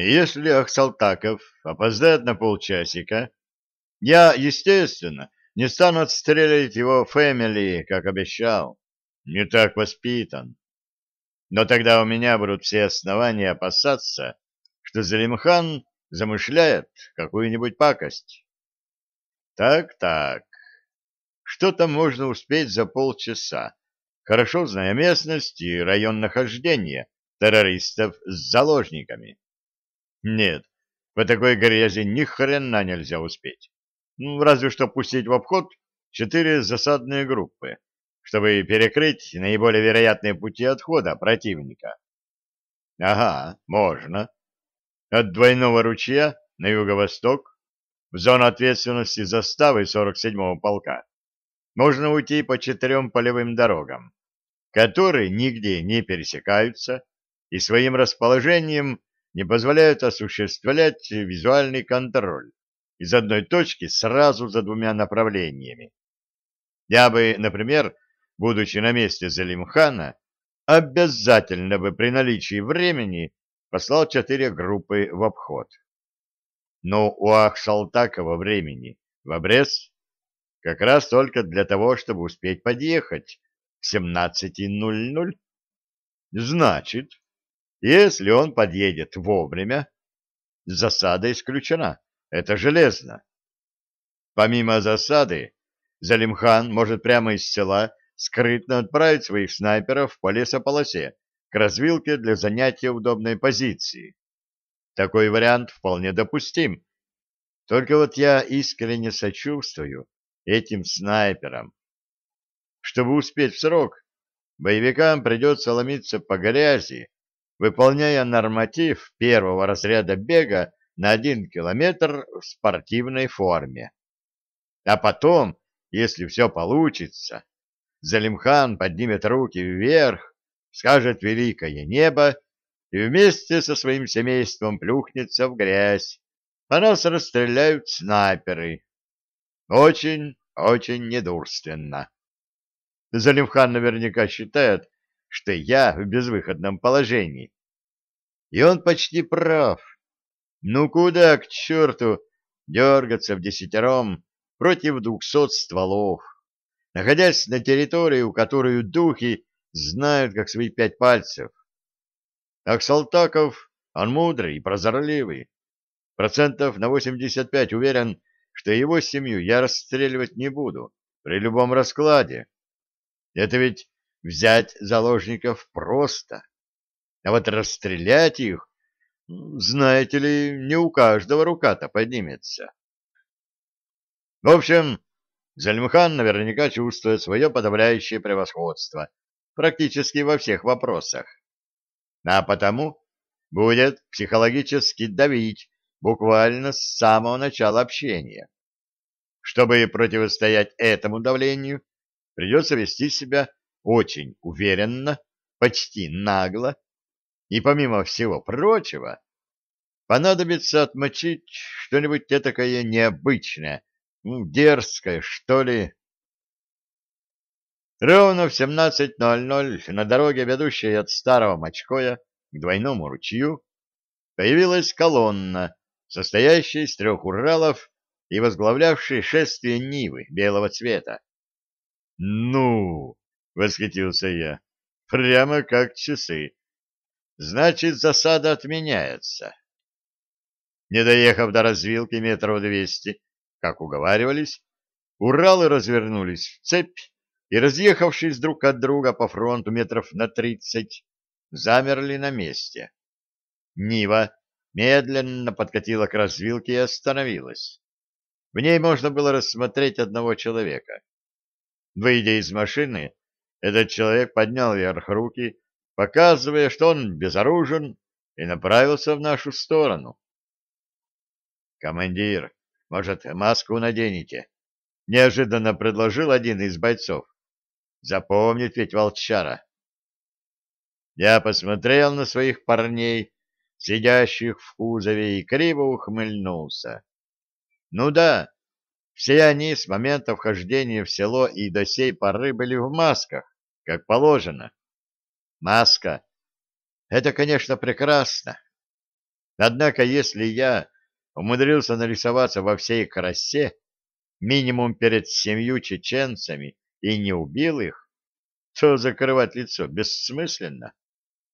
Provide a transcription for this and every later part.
Если Ахсалтаков опоздает на полчасика, я, естественно, не стану отстреливать его фэмили, как обещал. Не так воспитан. Но тогда у меня будут все основания опасаться, что Залимхан замышляет какую-нибудь пакость. Так-так, что-то можно успеть за полчаса, хорошо зная местность и район нахождения террористов с заложниками. Нет, по такой грязи ни хрена нельзя успеть. Ну, разве что пустить в обход четыре засадные группы, чтобы перекрыть наиболее вероятные пути отхода противника. Ага, можно. От двойного ручья на юго-восток, в зону ответственности заставы 47-го полка, можно уйти по четырем полевым дорогам, которые нигде не пересекаются и своим расположением не позволяют осуществлять визуальный контроль из одной точки сразу за двумя направлениями. Я бы, например, будучи на месте Залимхана, обязательно бы при наличии времени послал четыре группы в обход. Но у Ахшалтакова времени в обрез как раз только для того, чтобы успеть подъехать в 17.00. Значит, если он подъедет вовремя, засада исключена. Это железно. Помимо засады, Залимхан может прямо из села скрытно отправить своих снайперов по лесополосе к развилке для занятия удобной позиции. Такой вариант вполне допустим. Только вот я искренне сочувствую этим снайперам. Чтобы успеть в срок, боевикам придется ломиться по грязи, выполняя норматив первого разряда бега на один километр в спортивной форме. А потом, если все получится, Залимхан поднимет руки вверх, скажет «Великое небо» и вместе со своим семейством плюхнется в грязь, а нас расстреляют снайперы. Очень, очень недурственно. Залимхан наверняка считает, что я в безвыходном положении. И он почти прав. Ну куда к черту дергаться в десятером против двухсот стволов, находясь на территории, у которой духи знают как свои пять пальцев. Аксалтаков, он мудрый и прозорливый. Процентов на 85 уверен, что его семью я расстреливать не буду при любом раскладе. Это ведь взять заложников просто. А вот расстрелять их, знаете ли, не у каждого рука-то поднимется. В общем, Зальмхан наверняка чувствует свое подавляющее превосходство практически во всех вопросах. А потому будет психологически давить буквально с самого начала общения. Чтобы противостоять этому давлению, придется вести себя очень уверенно, почти нагло, и помимо всего прочего, понадобится отмочить что-нибудь этакое необычное, ну, дерзкое, что ли. Ровно в 17.00 на дороге, ведущей от старого Мочкоя к двойному ручью, появилась колонна, состоящая из трех Уралов и возглавлявшая шествие Нивы белого цвета. «Ну!» — восхитился я. «Прямо как часы. Значит, засада отменяется». Не доехав до развилки метров двести, как уговаривались, Уралы развернулись в цепь и, разъехавшись друг от друга по фронту метров на тридцать, замерли на месте. Нива медленно подкатила к развилке и остановилась. В ней можно было рассмотреть одного человека. Выйдя из машины, этот человек поднял вверх руки, показывая, что он безоружен, и направился в нашу сторону. «Командир, может, маску наденете?» — неожиданно предложил один из бойцов. «Запомнит ведь волчара». Я посмотрел на своих парней, сидящих в кузове, и криво ухмыльнулся. Ну да, все они с момента вхождения в село и до сей поры были в масках, как положено. Маска — это, конечно, прекрасно. Однако, если я умудрился нарисоваться во всей красе, минимум перед семью чеченцами, и не убил их, то закрывать лицо бессмысленно.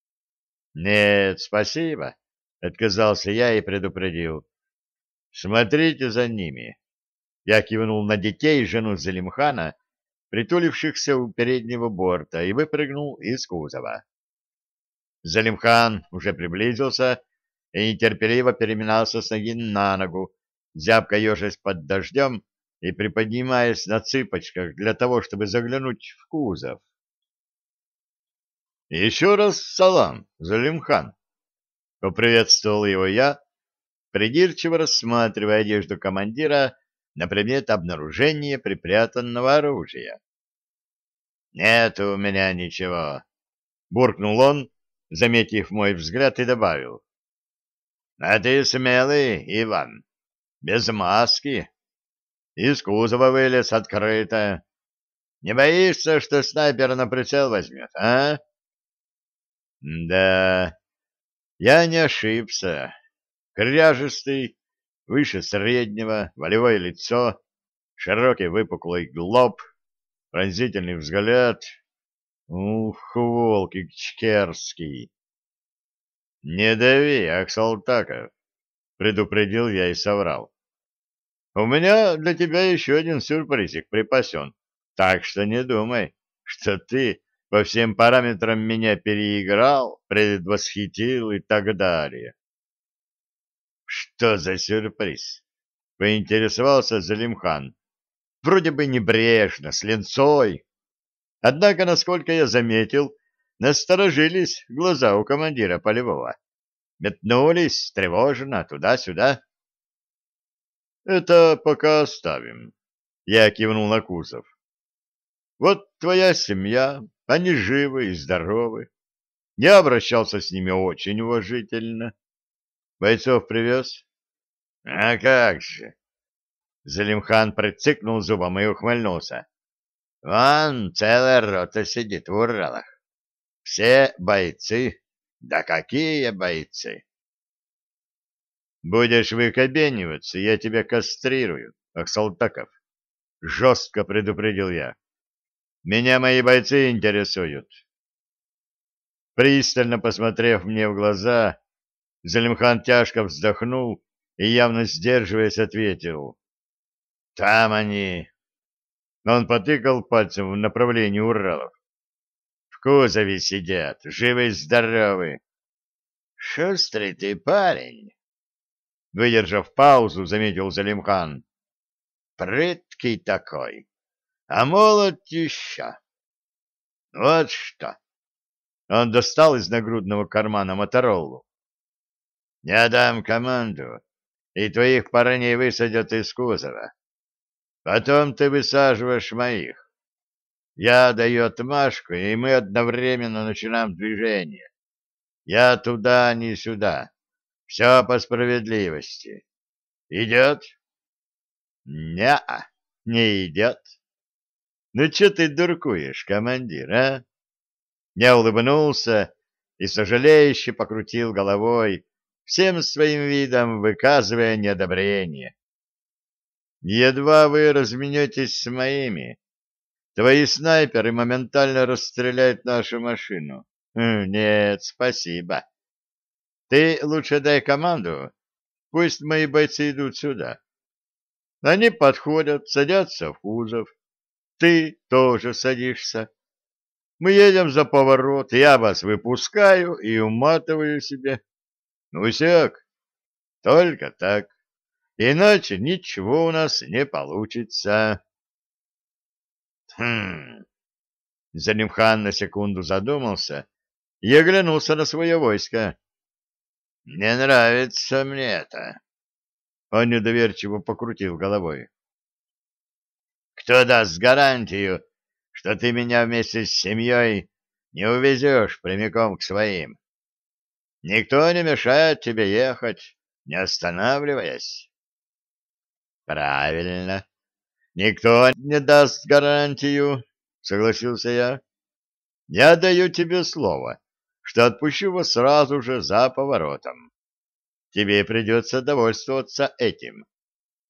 — Нет, спасибо, — отказался я и предупредил. — Смотрите за ними. Я кивнул на детей и жену Залимхана, притулившихся у переднего борта, и выпрыгнул из кузова. Залимхан уже приблизился и нетерпеливо переминался с ноги на ногу, зябко ежась под дождем и приподнимаясь на цыпочках для того, чтобы заглянуть в кузов. «Еще раз салам, Залимхан!» — поприветствовал его я, придирчиво рассматривая одежду командира на предмет обнаружения припрятанного оружия. «Нет у меня ничего», — буркнул он, заметив мой взгляд, и добавил. «А ты смелый, Иван, без маски. Из кузова вылез открыто. Не боишься, что снайпер на прицел возьмет, а?» Да, я не ошибся. Кряжистый, выше среднего, волевое лицо, широкий выпуклый лоб, пронзительный взгляд. Ух, волки чкерский! Не дави, Аксалтаков, предупредил я и соврал. У меня для тебя еще один сюрпризик припасен, так что не думай, что ты по всем параметрам меня переиграл, предвосхитил и так далее. Что за сюрприз? Поинтересовался Залимхан. Вроде бы небрежно, с ленцой. Однако, насколько я заметил, насторожились глаза у командира полевого. Метнулись тревожно туда-сюда. Это пока оставим. Я кивнул на Кузов. Вот твоя семья, они живы и здоровы. Я обращался с ними очень уважительно. Бойцов привез? — А как же! Залимхан прицикнул зубом и ухмыльнулся. — Вон целая рота сидит в Уралах. Все бойцы. Да какие бойцы! Будешь выкобениваться, я тебя кастрирую, Ахсалтаков. Жестко предупредил я. Меня мои бойцы интересуют. Пристально посмотрев мне в глаза, Залимхан тяжко вздохнул и, явно сдерживаясь, ответил. «Там они!» Он потыкал пальцем в направлении Уралов. «В кузове сидят, живы и здоровы!» «Шустрый ты парень!» Выдержав паузу, заметил Залимхан. «Прыткий такой!» а молод еще. Вот что. Он достал из нагрудного кармана Моторолу. Я дам команду, и твоих парней высадят из кузова. Потом ты высаживаешь моих. Я даю отмашку, и мы одновременно начинаем движение. Я туда, не сюда. Все по справедливости. Идет? Не, не идет. Ну, что ты дуркуешь, командир, а? Я улыбнулся и сожалеюще покрутил головой, всем своим видом выказывая неодобрение. Едва вы разменетесь с моими, твои снайперы моментально расстреляют нашу машину. Хм, нет, спасибо. Ты лучше дай команду, пусть мои бойцы идут сюда. Они подходят, садятся в кузов, ты тоже садишься. Мы едем за поворот, я вас выпускаю и уматываю себе. Ну, сяк, только так. Иначе ничего у нас не получится. Хм. Занимхан на секунду задумался и оглянулся на свое войско. Не нравится мне это. Он недоверчиво покрутил головой. Кто даст гарантию, что ты меня вместе с семьей не увезешь прямиком к своим? Никто не мешает тебе ехать, не останавливаясь. Правильно. Никто не даст гарантию, согласился я. Я даю тебе слово, что отпущу вас сразу же за поворотом. тебе придется довольствоваться этим.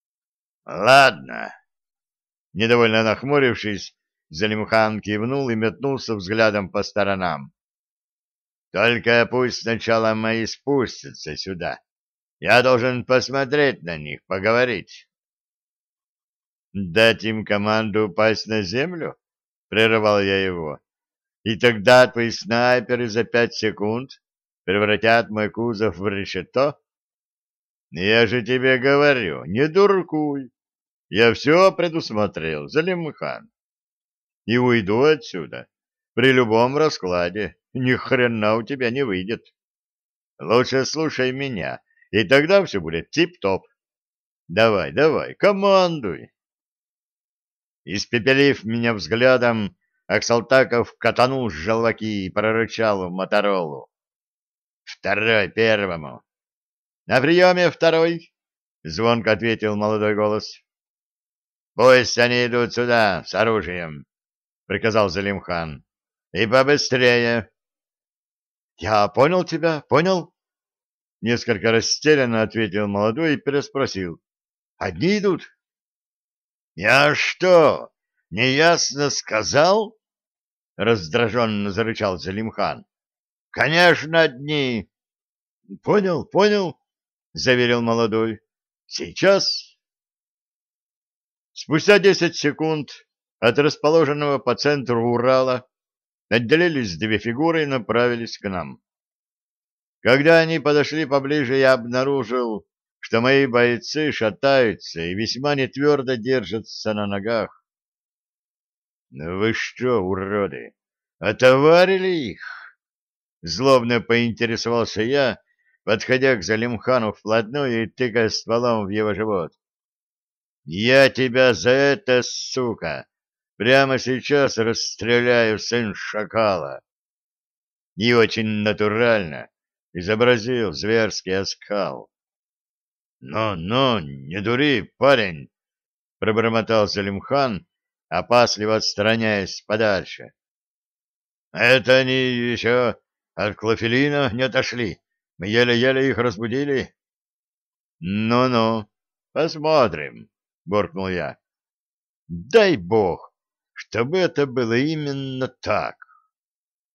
— Ладно. Недовольно нахмурившись, Залимхан кивнул и метнулся взглядом по сторонам. — Только пусть сначала мои спустятся сюда. Я должен посмотреть на них, поговорить. — Дать им команду упасть на землю? — прерывал я его. — И тогда твои снайперы за пять секунд превратят мой кузов в решето? Я же тебе говорю, не дуркуй. Я все предусмотрел, Залимхан. И уйду отсюда. При любом раскладе ни хрена у тебя не выйдет. Лучше слушай меня, и тогда все будет тип-топ. Давай, давай, командуй. Испепелив меня взглядом, Аксалтаков катанул желваки и прорычал в Моторолу. Второй первому. На приеме второй, — звонко ответил молодой голос. Пусть они идут сюда с оружием, — приказал Залимхан. И побыстрее. Я понял тебя, понял? Несколько растерянно ответил молодой и переспросил. Одни идут? Я что, неясно сказал? Раздраженно зарычал Залимхан. Конечно, одни. Понял, понял, заверил молодой. Сейчас. Спустя десять секунд от расположенного по центру Урала отделились две фигуры и направились к нам. Когда они подошли поближе, я обнаружил, что мои бойцы шатаются и весьма нетвердо держатся на ногах. — Вы что, уроды, отоварили их? Злобно поинтересовался я, подходя к Залимхану вплотную и тыкая стволом в его живот. «Я тебя за это, сука, прямо сейчас расстреляю, сын шакала!» И очень натурально изобразил зверский оскал. «Ну-ну, не дури, парень!» — пробормотал Залимхан, опасливо отстраняясь подальше. «Это они еще от клофелина не отошли. Мы еле-еле их разбудили. Ну-ну, посмотрим, буркнул я. Дай бог, чтобы это было именно так.